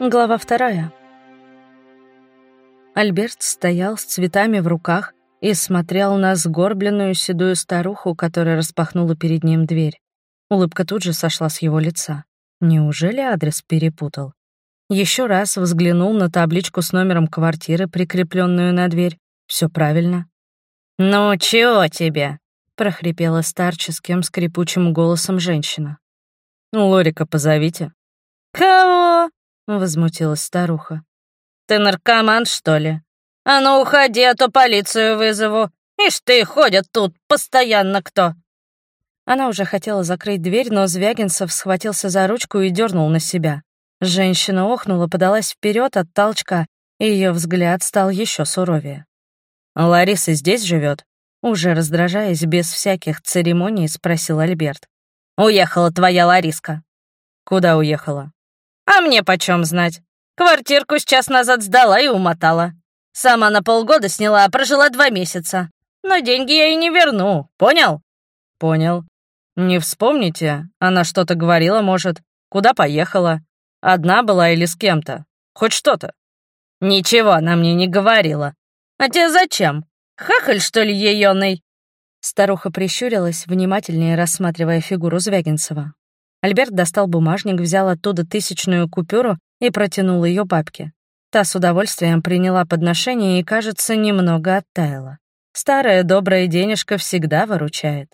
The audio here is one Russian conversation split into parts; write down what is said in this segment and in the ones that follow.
Глава вторая. Альберт стоял с цветами в руках и смотрел на сгорбленную седую старуху, которая распахнула перед ним дверь. Улыбка тут же сошла с его лица. Неужели адрес перепутал? Еще раз взглянул на табличку с номером квартиры, прикрепленную на дверь. Все правильно. «Ну, чего тебе?» — прохрипела старческим скрипучим голосом женщина. «Лорика позовите». «Кого?» Возмутилась старуха. «Ты наркоман, что ли? А ну уходи, а то полицию вызову. Ишь ты, ходят тут постоянно кто!» Она уже хотела закрыть дверь, но Звягинцев схватился за ручку и дернул на себя. Женщина охнула, подалась вперед от толчка, и ее взгляд стал еще суровее. «Лариса здесь живет? Уже раздражаясь, без всяких церемоний, спросил Альберт. «Уехала твоя Лариска». «Куда уехала?» А мне почем знать? Квартирку сейчас назад сдала и умотала. Сама на полгода сняла, а прожила два месяца. Но деньги я и не верну, понял? Понял. Не вспомните? Она что-то говорила, может? Куда поехала? Одна была или с кем-то? Хоть что-то? Ничего она мне не говорила. А тебе зачем? Хахаль, что ли, еёный? Старуха прищурилась, внимательнее рассматривая фигуру Звягинцева. Альберт достал бумажник, взял оттуда тысячную купюру и протянул ее бабке. Та с удовольствием приняла подношение и, кажется, немного оттаяла. Старая добрая денежка всегда выручает.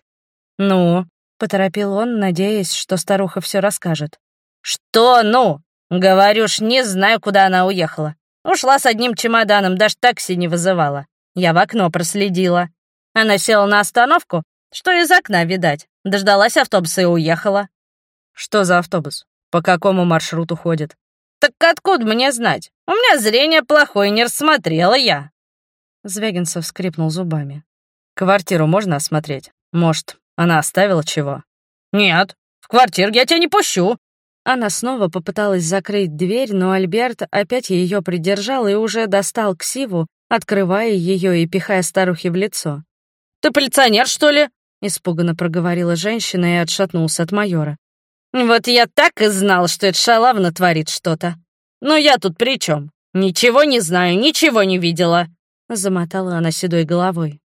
«Ну?» — поторопил он, надеясь, что старуха все расскажет. «Что «ну?» Говорю ж, не знаю, куда она уехала. Ушла с одним чемоданом, даже такси не вызывала. Я в окно проследила. Она села на остановку, что из окна видать. Дождалась автобуса и уехала. Что за автобус? По какому маршруту ходит? Так откуда мне знать? У меня зрение плохое, не рассмотрела я. Звягинцев скрипнул зубами. Квартиру можно осмотреть? Может, она оставила чего? Нет, в квартиру я тебя не пущу. Она снова попыталась закрыть дверь, но Альберт опять ее придержал и уже достал ксиву, открывая ее и пихая старухе в лицо. «Ты полиционер, что ли?» — испуганно проговорила женщина и отшатнулся от майора. Вот я так и знал, что эта шалавна творит что-то. Но я тут при чем? Ничего не знаю, ничего не видела. Замотала она седой головой.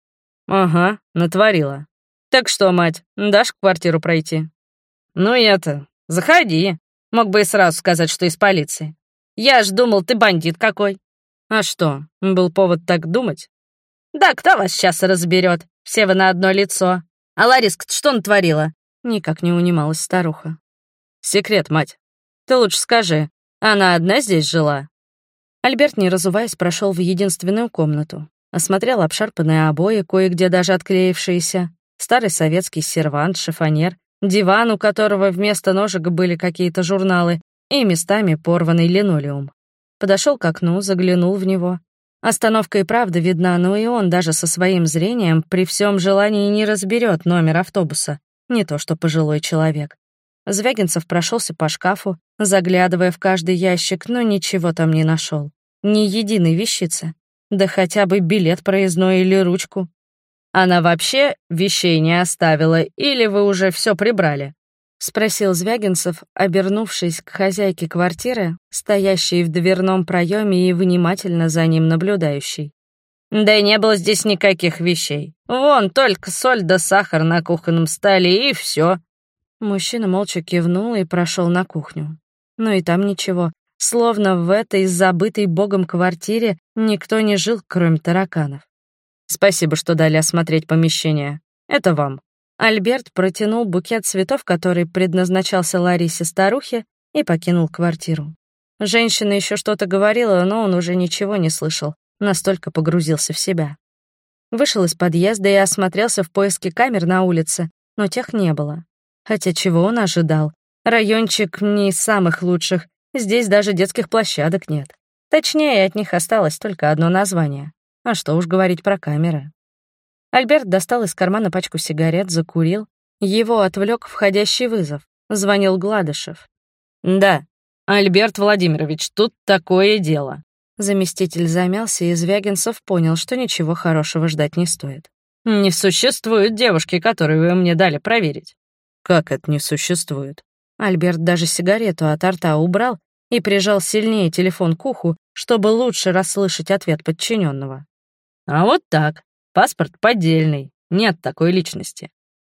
Ага, натворила. Так что, мать, дашь квартиру пройти? Ну и это, заходи. Мог бы и сразу сказать, что из полиции. Я ж думал, ты бандит какой. А что, был повод так думать? Да кто вас сейчас разберет? Все вы на одно лицо. А Лариска что натворила? Никак не унималась старуха. Секрет, мать. Ты лучше скажи, она одна здесь жила?» Альберт, не разуваясь, прошел в единственную комнату. Осмотрел обшарпанные обои, кое-где даже отклеившиеся, старый советский сервант, шифонер, диван, у которого вместо ножек были какие-то журналы, и местами порванный линолеум. Подошел к окну, заглянул в него. Остановка и правда видна, но и он даже со своим зрением при всем желании не разберет номер автобуса, не то что пожилой человек. Звягинцев прошелся по шкафу, заглядывая в каждый ящик, но ничего там не нашел. Ни единой вещицы. Да хотя бы билет проездной или ручку. Она вообще вещей не оставила, или вы уже все прибрали? Спросил Звягинцев, обернувшись к хозяйке квартиры, стоящей в дверном проеме и внимательно за ним наблюдающей. «Да не было здесь никаких вещей. Вон только соль да сахар на кухонном столе, и все. Мужчина молча кивнул и прошел на кухню. Но и там ничего. Словно в этой забытой богом квартире никто не жил, кроме тараканов. «Спасибо, что дали осмотреть помещение. Это вам». Альберт протянул букет цветов, который предназначался Ларисе старухе, и покинул квартиру. Женщина еще что-то говорила, но он уже ничего не слышал, настолько погрузился в себя. Вышел из подъезда и осмотрелся в поиске камер на улице, но тех не было. Хотя чего он ожидал? Райончик не из самых лучших, здесь даже детских площадок нет. Точнее, от них осталось только одно название. А что уж говорить про камеры. Альберт достал из кармана пачку сигарет, закурил. Его отвлек входящий вызов. Звонил Гладышев. «Да, Альберт Владимирович, тут такое дело». Заместитель замялся, и Звягинцев понял, что ничего хорошего ждать не стоит. «Не существует девушки, которую вы мне дали проверить. Как это не существует? Альберт даже сигарету от рта убрал и прижал сильнее телефон к уху, чтобы лучше расслышать ответ подчиненного. А вот так. Паспорт поддельный. Нет такой личности.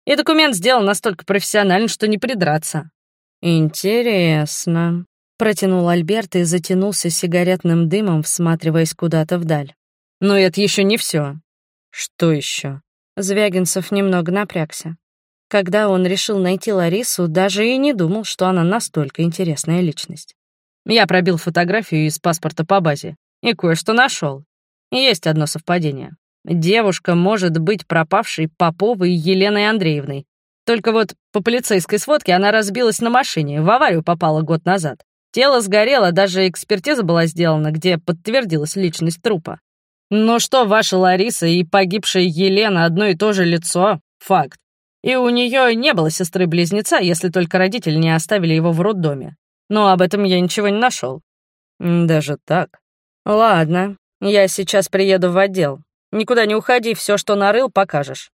И документ сделан настолько профессионально, что не придраться. Интересно. Протянул Альберт и затянулся сигаретным дымом, всматриваясь куда-то вдаль. Но это еще не все. Что еще? Звягинцев немного напрягся. Когда он решил найти Ларису, даже и не думал, что она настолько интересная личность. Я пробил фотографию из паспорта по базе и кое-что нашел. Есть одно совпадение. Девушка может быть пропавшей Поповой Еленой Андреевной. Только вот по полицейской сводке она разбилась на машине, в аварию попала год назад. Тело сгорело, даже экспертиза была сделана, где подтвердилась личность трупа. Но что ваша Лариса и погибшая Елена одно и то же лицо — факт. И у нее не было сестры-близнеца, если только родители не оставили его в роддоме. Но об этом я ничего не нашел. Даже так? Ладно, я сейчас приеду в отдел. Никуда не уходи, все, что нарыл, покажешь.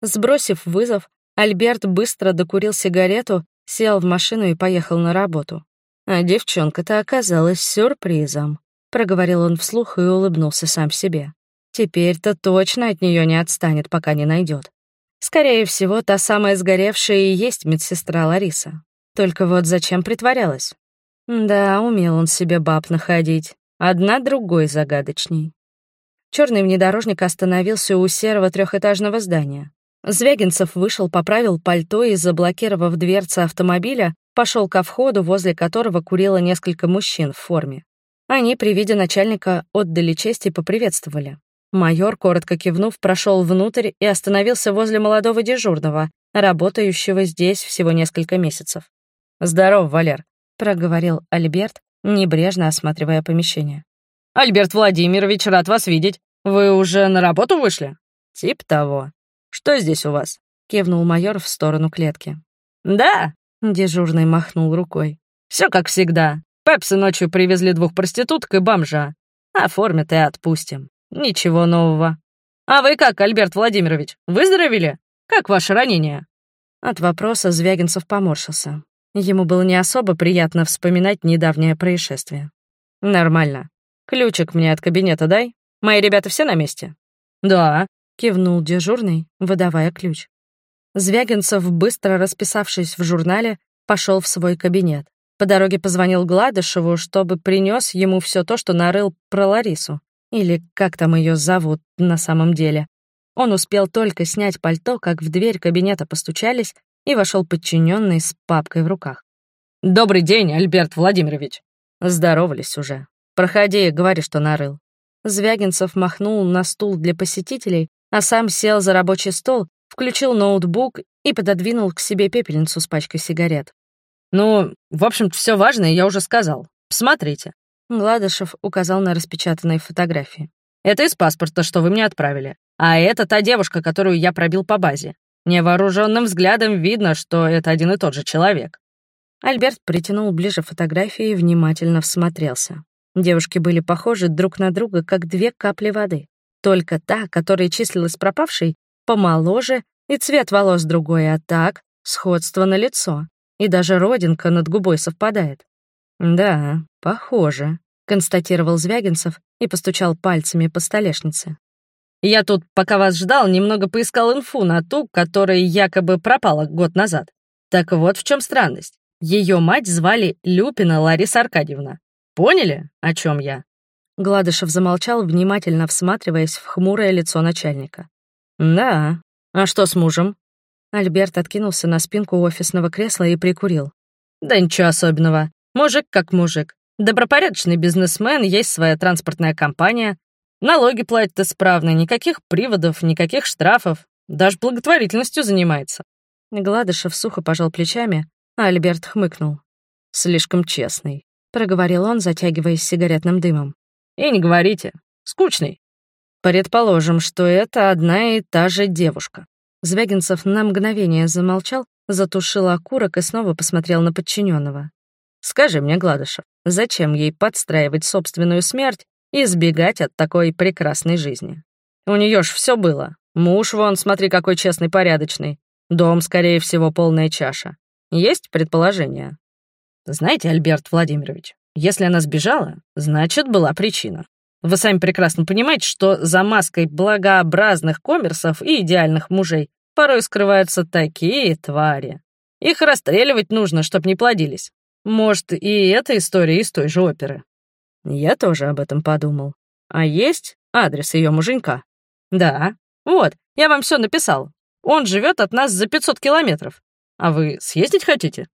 Сбросив вызов, Альберт быстро докурил сигарету, сел в машину и поехал на работу. А девчонка-то оказалась сюрпризом. Проговорил он вслух и улыбнулся сам себе. Теперь-то точно от нее не отстанет, пока не найдет. Скорее всего, та самая сгоревшая и есть медсестра Лариса. Только вот зачем притворялась? Да, умел он себе баб находить. Одна другой загадочней. Черный внедорожник остановился у серого трехэтажного здания. Звягинцев вышел, поправил пальто и, заблокировав дверцы автомобиля, пошел ко входу, возле которого курило несколько мужчин в форме. Они при виде начальника отдали честь и поприветствовали. Майор, коротко кивнув, прошел внутрь и остановился возле молодого дежурного, работающего здесь всего несколько месяцев. «Здоров, Валер», — проговорил Альберт, небрежно осматривая помещение. «Альберт Владимирович, рад вас видеть. Вы уже на работу вышли?» «Тип того. Что здесь у вас?» — кивнул майор в сторону клетки. «Да», — дежурный махнул рукой. Все как всегда. Пепсы ночью привезли двух проституток и бомжа. Оформят и отпустим. Ничего нового. А вы как, Альберт Владимирович, выздоровели? Как ваше ранение? От вопроса Звягинцев поморщился. Ему было не особо приятно вспоминать недавнее происшествие. Нормально. Ключик мне от кабинета дай. Мои ребята все на месте? Да, кивнул дежурный, выдавая ключ. Звягинцев, быстро расписавшись в журнале, пошел в свой кабинет. По дороге позвонил Гладышеву, чтобы принес ему все то, что нарыл про Ларису. Или как там ее зовут на самом деле. Он успел только снять пальто, как в дверь кабинета постучались, и вошел подчиненный с папкой в руках. «Добрый день, Альберт Владимирович!» Здоровались уже. «Проходи, говори, что нарыл». Звягинцев махнул на стул для посетителей, а сам сел за рабочий стол, включил ноутбук и пододвинул к себе пепельницу с пачкой сигарет. «Ну, в общем-то, все важное я уже сказал. Посмотрите». Гладышев указал на распечатанные фотографии. «Это из паспорта, что вы мне отправили. А это та девушка, которую я пробил по базе. Невооруженным взглядом видно, что это один и тот же человек». Альберт притянул ближе фотографии и внимательно всмотрелся. Девушки были похожи друг на друга, как две капли воды. Только та, которая числилась пропавшей, помоложе, и цвет волос другой, а так — сходство на лицо. И даже родинка над губой совпадает. «Да, похоже», — констатировал Звягинцев и постучал пальцами по столешнице. «Я тут, пока вас ждал, немного поискал инфу на ту, которая якобы пропала год назад. Так вот в чем странность. Ее мать звали Люпина Лариса Аркадьевна. Поняли, о чем я?» Гладышев замолчал, внимательно всматриваясь в хмурое лицо начальника. «Да. А что с мужем?» Альберт откинулся на спинку офисного кресла и прикурил. «Да ничего особенного. Мужик как мужик. Добропорядочный бизнесмен, есть своя транспортная компания. Налоги платит исправно, никаких приводов, никаких штрафов. Даже благотворительностью занимается. Гладышев сухо пожал плечами, а Альберт хмыкнул. «Слишком честный», — проговорил он, затягиваясь сигаретным дымом. «И не говорите. Скучный». «Предположим, что это одна и та же девушка». Звягинцев на мгновение замолчал, затушил окурок и снова посмотрел на подчиненного. Скажи мне, Гладышев, зачем ей подстраивать собственную смерть и избегать от такой прекрасной жизни? У нее ж все было. Муж вон, смотри, какой честный, порядочный. Дом, скорее всего, полная чаша. Есть предположение? Знаете, Альберт Владимирович, если она сбежала, значит, была причина. Вы сами прекрасно понимаете, что за маской благообразных коммерсов и идеальных мужей порой скрываются такие твари. Их расстреливать нужно, чтоб не плодились. Может, и эта история из той же оперы. Я тоже об этом подумал. А есть адрес ее муженька? Да. Вот, я вам все написал. Он живет от нас за 500 километров. А вы съездить хотите?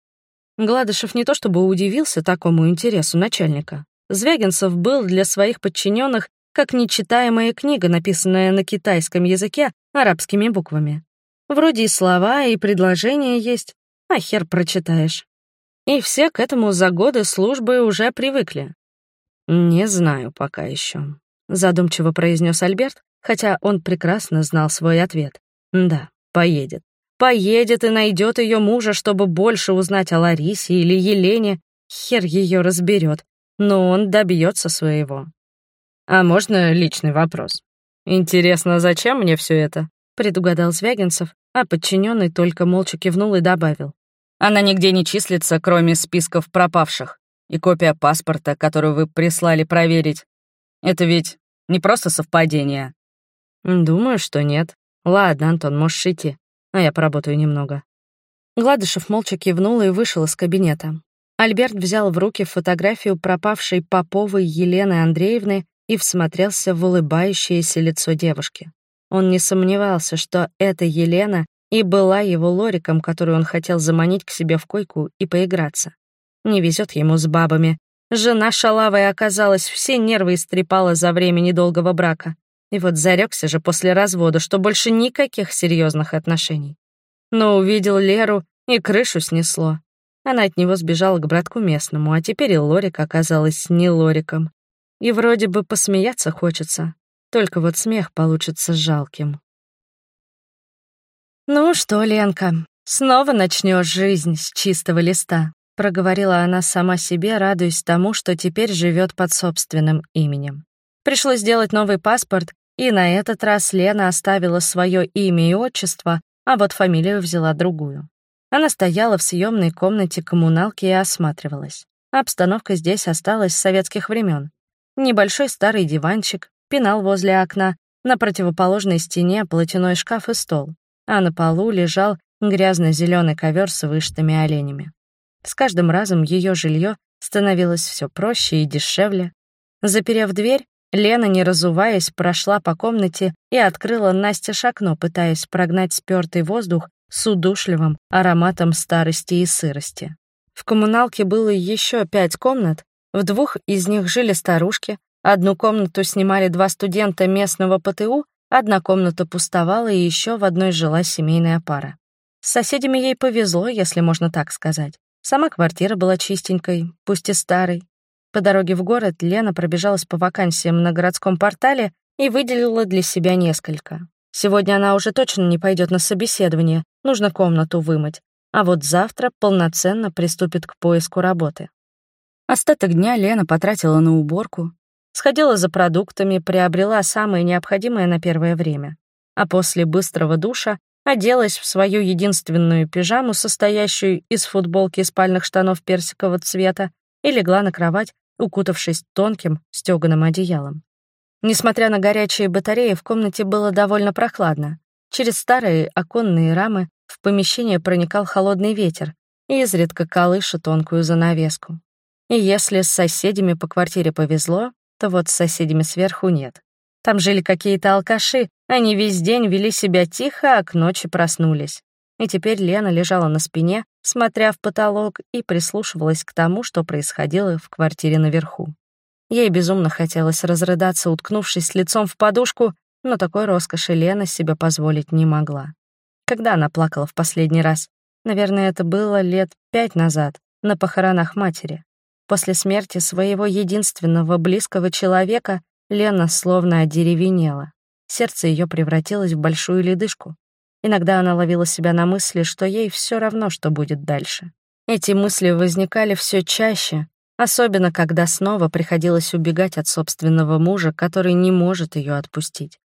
Гладышев не то чтобы удивился такому интересу начальника. Звягинцев был для своих подчиненных как нечитаемая книга, написанная на китайском языке арабскими буквами. Вроде и слова, и предложения есть, а хер прочитаешь. И все к этому за годы службы уже привыкли. «Не знаю пока еще», — задумчиво произнес Альберт, хотя он прекрасно знал свой ответ. «Да, поедет. Поедет и найдет ее мужа, чтобы больше узнать о Ларисе или Елене. Хер ее разберет, но он добьется своего. А можно личный вопрос? Интересно, зачем мне все это? Предугадал Звягинцев, а подчиненный только молча кивнул и добавил. Она нигде не числится, кроме списков пропавших. И копия паспорта, которую вы прислали проверить. Это ведь не просто совпадение. Думаю, что нет. Ладно, Антон, можешь идти а я поработаю немного». Гладышев молча кивнул и вышел из кабинета. Альберт взял в руки фотографию пропавшей Поповой Елены Андреевны и всмотрелся в улыбающееся лицо девушки. Он не сомневался, что эта Елена и была его лориком, который он хотел заманить к себе в койку и поиграться. Не везет ему с бабами. Жена шалавая оказалась, все нервы истрепала за время недолгого брака. И вот зарекся же после развода, что больше никаких серьезных отношений. Но увидел Леру, и крышу снесло. Она от него сбежала к братку местному, а теперь и Лорик оказалась не Лориком. И вроде бы посмеяться хочется, только вот смех получится жалким. «Ну что, Ленка, снова начнешь жизнь с чистого листа», проговорила она сама себе, радуясь тому, что теперь живет под собственным именем. Пришлось сделать новый паспорт и на этот раз Лена оставила свое имя и отчество, а вот фамилию взяла другую. Она стояла в съемной комнате коммуналки и осматривалась. Обстановка здесь осталась с советских времен. Небольшой старый диванчик, пенал возле окна, на противоположной стене платяной шкаф и стол, а на полу лежал грязно-зеленый ковер с вышитыми оленями. С каждым разом ее жилье становилось все проще и дешевле. Заперев дверь, Лена, не разуваясь, прошла по комнате и открыла Насте окно, пытаясь прогнать спёртый воздух с удушливым ароматом старости и сырости. В коммуналке было еще пять комнат, в двух из них жили старушки, одну комнату снимали два студента местного ПТУ, одна комната пустовала, и еще в одной жила семейная пара. С соседями ей повезло, если можно так сказать. Сама квартира была чистенькой, пусть и старой, по дороге в город Лена пробежалась по вакансиям на городском портале и выделила для себя несколько. Сегодня она уже точно не пойдет на собеседование, нужно комнату вымыть, а вот завтра полноценно приступит к поиску работы. Остаток дня Лена потратила на уборку, сходила за продуктами, приобрела самое необходимое на первое время, а после быстрого душа оделась в свою единственную пижаму, состоящую из футболки и спальных штанов персикового цвета, и легла на кровать, укутавшись тонким стёганым одеялом. Несмотря на горячие батареи, в комнате было довольно прохладно. Через старые оконные рамы в помещение проникал холодный ветер, и изредка колыша тонкую занавеску. И если с соседями по квартире повезло, то вот с соседями сверху нет. Там жили какие-то алкаши, они весь день вели себя тихо, а к ночи проснулись. И теперь Лена лежала на спине, смотря в потолок, и прислушивалась к тому, что происходило в квартире наверху. Ей безумно хотелось разрыдаться, уткнувшись лицом в подушку, но такой роскоши Лена себе позволить не могла. Когда она плакала в последний раз? Наверное, это было лет пять назад, на похоронах матери. После смерти своего единственного близкого человека Лена словно одеревенела. Сердце ее превратилось в большую ледышку. Иногда она ловила себя на мысли, что ей все равно, что будет дальше. Эти мысли возникали все чаще, особенно когда снова приходилось убегать от собственного мужа, который не может ее отпустить.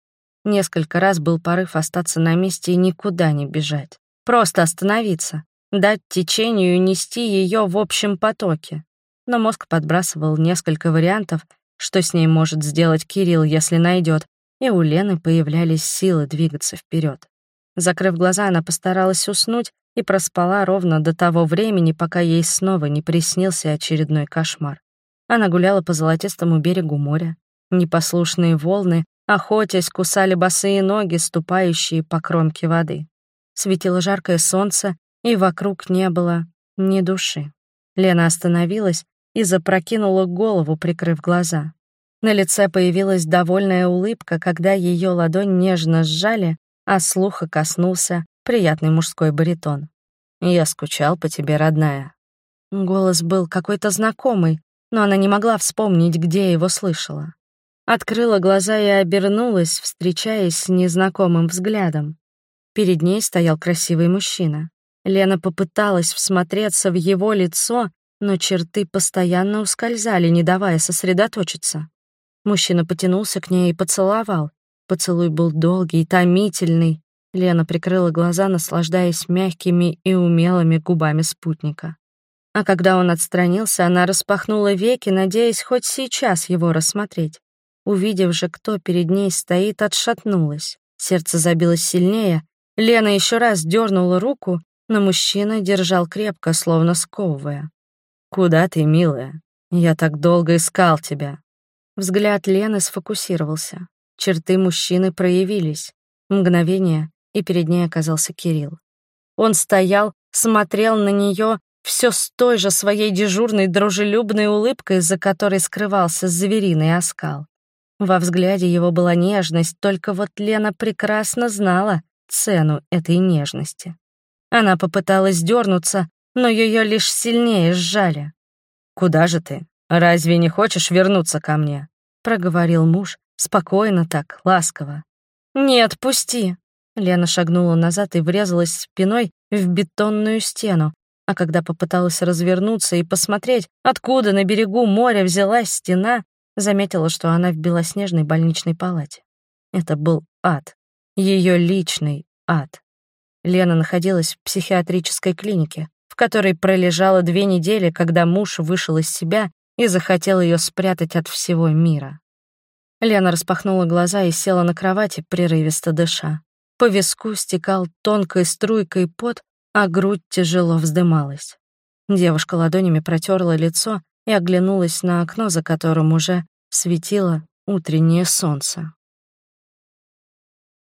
Несколько раз был порыв остаться на месте и никуда не бежать. Просто остановиться, дать течению нести ее в общем потоке. Но мозг подбрасывал несколько вариантов, что с ней может сделать Кирилл, если найдет, и у Лены появлялись силы двигаться вперед. Закрыв глаза, она постаралась уснуть и проспала ровно до того времени, пока ей снова не приснился очередной кошмар. Она гуляла по золотистому берегу моря. Непослушные волны, охотясь, кусали босые ноги, ступающие по кромке воды. Светило жаркое солнце, и вокруг не было ни души. Лена остановилась и запрокинула голову, прикрыв глаза. На лице появилась довольная улыбка, когда ее ладонь нежно сжали, а слуха коснулся приятный мужской баритон. «Я скучал по тебе, родная». Голос был какой-то знакомый, но она не могла вспомнить, где его слышала. Открыла глаза и обернулась, встречаясь с незнакомым взглядом. Перед ней стоял красивый мужчина. Лена попыталась всмотреться в его лицо, но черты постоянно ускользали, не давая сосредоточиться. Мужчина потянулся к ней и поцеловал. Поцелуй был долгий, томительный. Лена прикрыла глаза, наслаждаясь мягкими и умелыми губами спутника. А когда он отстранился, она распахнула веки, надеясь хоть сейчас его рассмотреть. Увидев же, кто перед ней стоит, отшатнулась. Сердце забилось сильнее. Лена еще раз дернула руку, но мужчина держал крепко, словно сковывая. «Куда ты, милая? Я так долго искал тебя». Взгляд Лены сфокусировался. Черты мужчины проявились. Мгновение, и перед ней оказался Кирилл. Он стоял, смотрел на нее все с той же своей дежурной дружелюбной улыбкой, за которой скрывался звериный оскал. Во взгляде его была нежность, только вот Лена прекрасно знала цену этой нежности. Она попыталась дернуться, но ее лишь сильнее сжали. «Куда же ты? Разве не хочешь вернуться ко мне?» — проговорил муж, спокойно так, ласково. «Нет, пусти!» Лена шагнула назад и врезалась спиной в бетонную стену, а когда попыталась развернуться и посмотреть, откуда на берегу моря взялась стена, заметила, что она в белоснежной больничной палате. Это был ад. Ее личный ад. Лена находилась в психиатрической клинике, которой пролежала две недели, когда муж вышел из себя и захотел ее спрятать от всего мира. Лена распахнула глаза и села на кровати, прерывисто дыша. По виску стекал тонкой струйкой пот, а грудь тяжело вздымалась. Девушка ладонями протерла лицо и оглянулась на окно, за которым уже светило утреннее солнце.